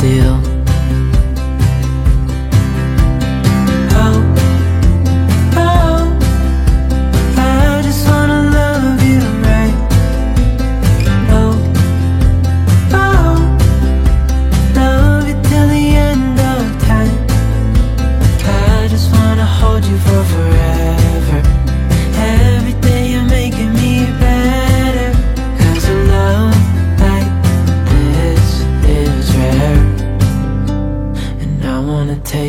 still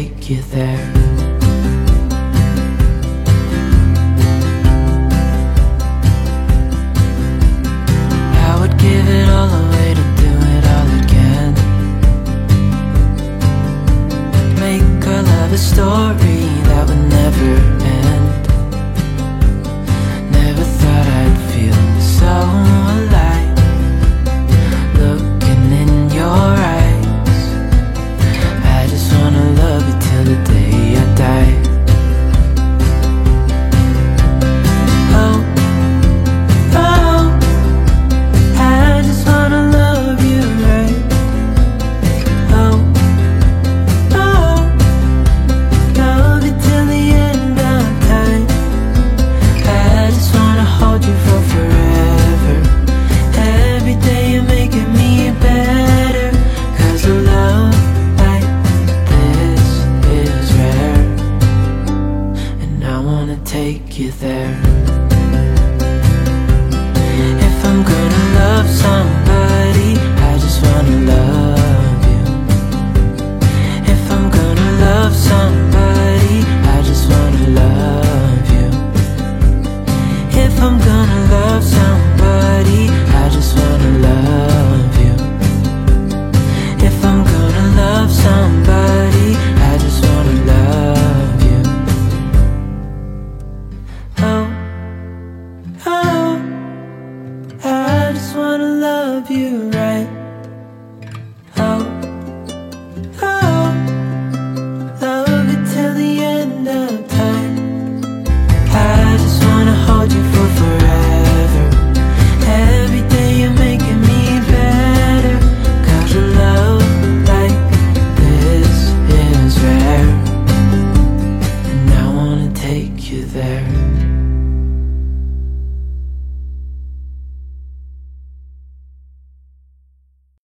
take you there. I would give it all away to do it all again. Make our love a story that would never you there. you.